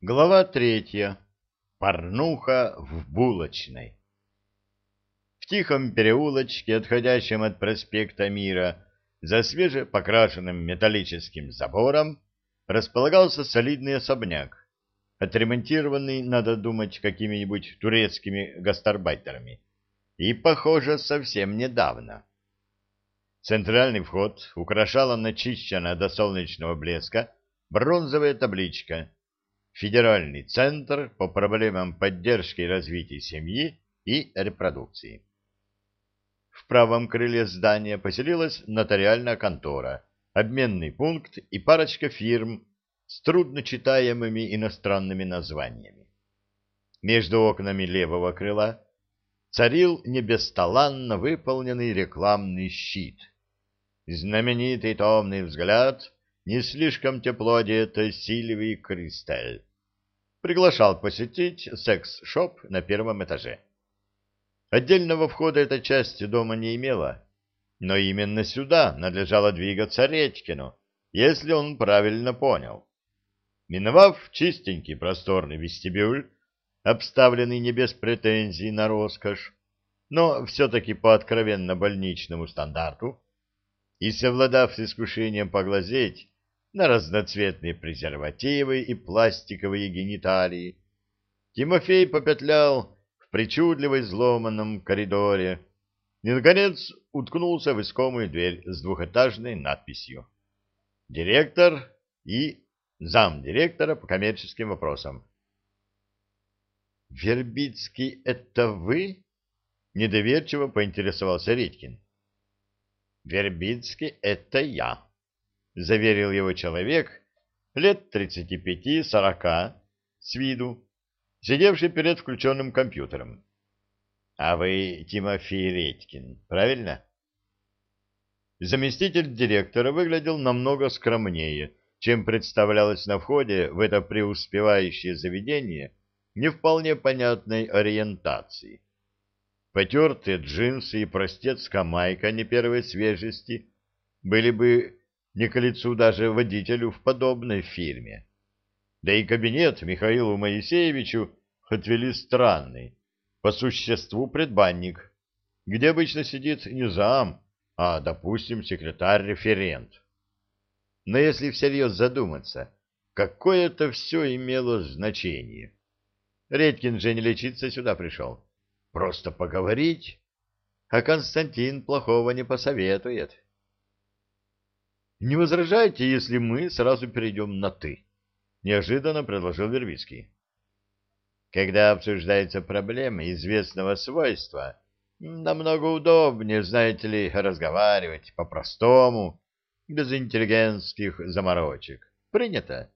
Глава третья. Порнуха в булочной. В тихом переулочке, отходящем от проспекта Мира, за свежепокрашенным металлическим забором, располагался солидный особняк, отремонтированный, надо думать, какими-нибудь турецкими гастарбайтерами, и, похоже, совсем недавно. Центральный вход украшала начищенная до солнечного блеска бронзовая табличка Федеральный центр по проблемам поддержки и развития семьи и репродукции. В правом крыле здания поселилась нотариальная контора, обменный пункт и парочка фирм с трудночитаемыми иностранными названиями. Между окнами левого крыла царил небесталанно выполненный рекламный щит. Знаменитый томный взгляд не слишком тепло одетая Сильвии Кристель приглашал посетить секс-шоп на первом этаже. Отдельного входа эта часть дома не имела, но именно сюда надлежало двигаться Редькину, если он правильно понял. Миновав чистенький просторный вестибюль, обставленный не без претензий на роскошь, но все-таки по откровенно больничному стандарту, и совладав с искушением поглазеть на разноцветные презервативы и пластиковые гениталии. Тимофей попетлял в причудливо изломанном коридоре и, наконец, уткнулся в искомую дверь с двухэтажной надписью «Директор» и «Замдиректора по коммерческим вопросам». «Вербицкий, это вы?» — недоверчиво поинтересовался Редькин. «Вербицкий, это я», заверил его человек лет тридцати пяти-сорока с виду, сидевший перед включенным компьютером. — А вы Тимофей Редькин, правильно? Заместитель директора выглядел намного скромнее, чем представлялось на входе в это преуспевающее заведение не вполне понятной ориентации. Потертые джинсы и простецкая майка не первой свежести были бы не к лицу даже водителю в подобной фирме. Да и кабинет Михаилу Моисеевичу отвели странный, по существу предбанник, где обычно сидит не зам, а, допустим, секретарь-референт. Но если всерьез задуматься, какое это все имело значение? Редькин же не лечиться сюда пришел. Просто поговорить. А Константин плохого не посоветует. Не возражайте, если мы сразу перейдем на «ты», — неожиданно предложил Вербицкий. Когда обсуждаются проблемы известного свойства, намного удобнее, знаете ли, разговаривать по-простому, без интеллигентских заморочек. Принято?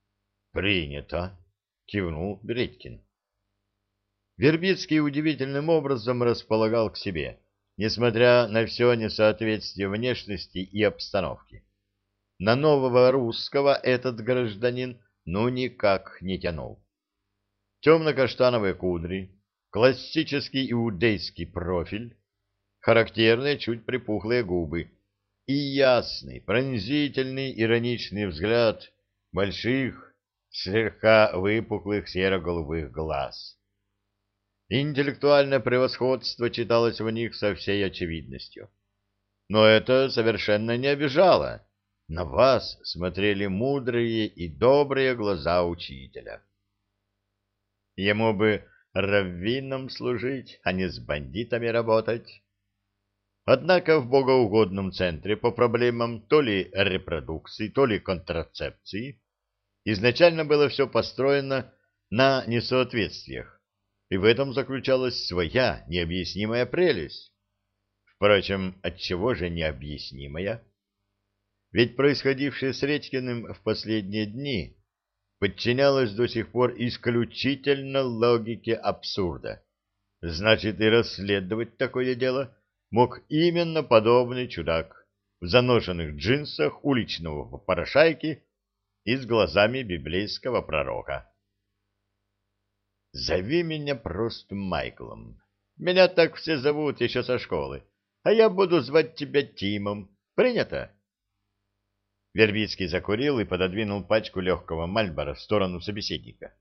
— Принято, — кивнул Бредькин. Вербицкий удивительным образом располагал к себе, несмотря на все несоответствие внешности и обстановки. На нового русского этот гражданин ну никак не тянул. Темно-каштановые кудри, классический иудейский профиль, характерные чуть припухлые губы и ясный, пронзительный, ироничный взгляд больших, слегка выпуклых серо-голубых глаз. Интеллектуальное превосходство читалось в них со всей очевидностью. Но это совершенно не обижало на вас смотрели мудрые и добрые глаза учителя. Ему бы раввином служить, а не с бандитами работать. Однако в богоугодном центре по проблемам то ли репродукции, то ли контрацепции изначально было все построено на несоответствиях, и в этом заключалась своя необъяснимая прелесть. Впрочем, от чего же необъяснимая? Ведь происходившее с Редькиным в последние дни подчинялось до сих пор исключительно логике абсурда. Значит, и расследовать такое дело мог именно подобный чудак в заношенных джинсах уличного порошайки и с глазами библейского пророка. «Зови меня просто Майклом. Меня так все зовут еще со школы, а я буду звать тебя Тимом. Принято?» Вербицкий закурил и пододвинул пачку легкого мальбора в сторону собеседника.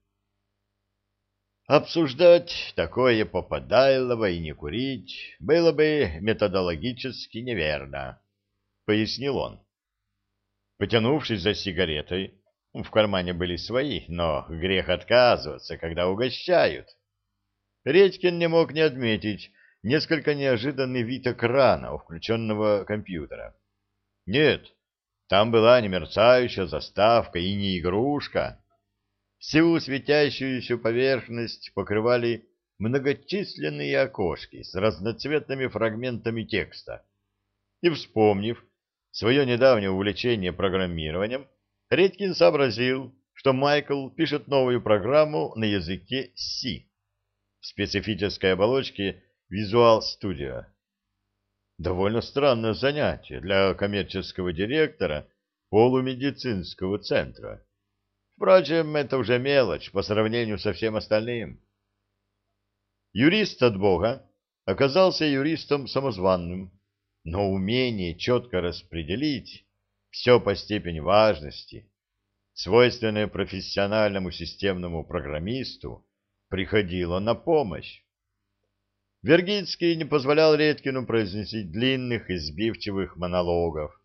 Обсуждать такое попадайлово и не курить было бы методологически неверно, — пояснил он. Потянувшись за сигаретой, в кармане были свои, но грех отказываться, когда угощают. Редькин не мог не отметить несколько неожиданный вид экрана у включенного компьютера. Нет, там была не мерцающая заставка и не игрушка. Всю светящуюся поверхность покрывали многочисленные окошки с разноцветными фрагментами текста. И, вспомнив свое недавнее увлечение программированием, Редькин сообразил, что Майкл пишет новую программу на языке C в специфической оболочке Visual Studio. Довольно странное занятие для коммерческого директора полумедицинского центра. Впрочем, это уже мелочь по сравнению со всем остальным. Юрист от Бога оказался юристом самозванным, но умение четко распределить все по степени важности, свойственное профессиональному системному программисту, приходило на помощь. Вергинский не позволял Редкину произносить длинных и сбивчивых монологов.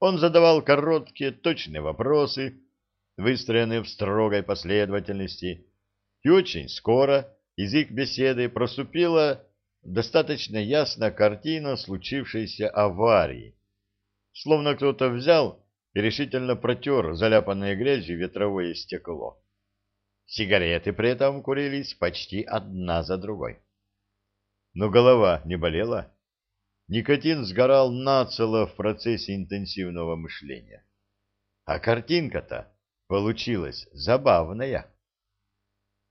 Он задавал короткие, точные вопросы, выстроенные в строгой последовательности, и очень скоро из их беседы проступила достаточно ясная картина случившейся аварии. Словно кто-то взял и решительно протер заляпанное грязью ветровое стекло. Сигареты при этом курились почти одна за другой. Но голова не болела. Никотин сгорал нацело в процессе интенсивного мышления. А картинка-то получилась забавная.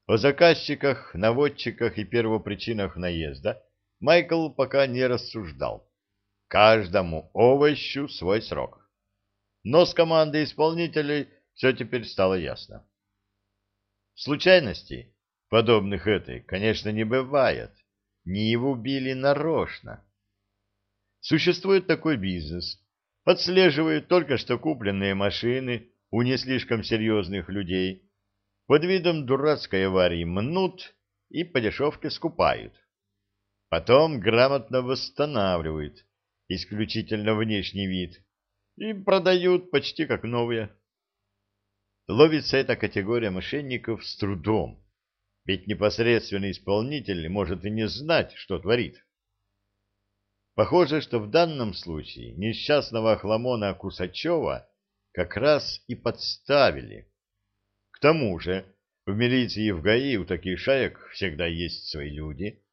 О заказчиках, наводчиках и первопричинах наезда Майкл пока не рассуждал. Каждому овощу свой срок. Но с командой исполнителей все теперь стало ясно. Случайностей, подобных этой, конечно, не бывает не его били нарочно. Существует такой бизнес. Подслеживают только что купленные машины у не слишком серьезных людей. Под видом дурацкой аварии мнут и по дешевке скупают. Потом грамотно восстанавливают исключительно внешний вид и продают почти как новые. Ловится эта категория мошенников с трудом ведь непосредственный исполнитель может и не знать, что творит. Похоже, что в данном случае несчастного Ахламона Кусачева как раз и подставили. К тому же в милиции и в ГАИ у таких шаек всегда есть свои люди,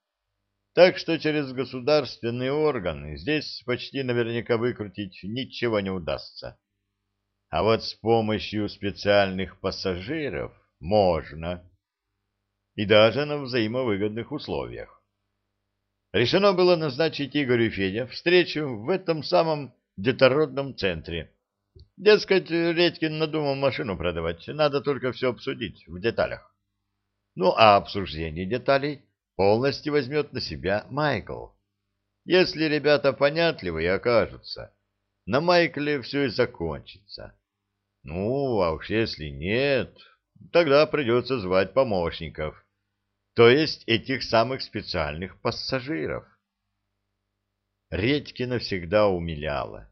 так что через государственные органы здесь почти наверняка выкрутить ничего не удастся. А вот с помощью специальных пассажиров можно и даже на взаимовыгодных условиях. Решено было назначить Игорю и Феде встречу в этом самом детородном центре. Дескать, Редькин надумал машину продавать, надо только все обсудить в деталях. Ну, а обсуждение деталей полностью возьмет на себя Майкл. Если ребята понятливые окажутся, на Майкле все и закончится. Ну, а уж если нет, тогда придется звать помощников то есть этих самых специальных пассажиров. Редькина всегда умиляло.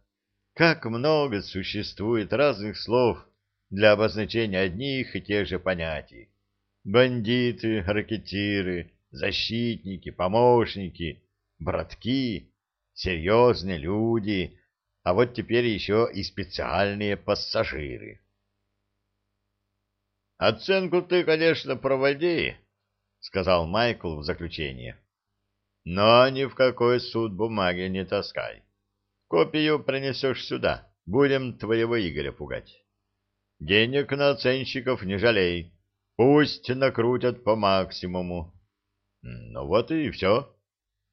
Как много существует разных слов для обозначения одних и тех же понятий. Бандиты, ракетиры, защитники, помощники, братки, серьезные люди, а вот теперь еще и специальные пассажиры. Оценку ты, конечно, проводи, — сказал Майкл в заключение. «Но ни в какой суд бумаги не таскай. Копию принесешь сюда. Будем твоего Игоря пугать. Денег на оценщиков не жалей. Пусть накрутят по максимуму. Ну вот и все.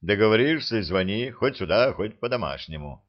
Договоришься и звони, хоть сюда, хоть по-домашнему.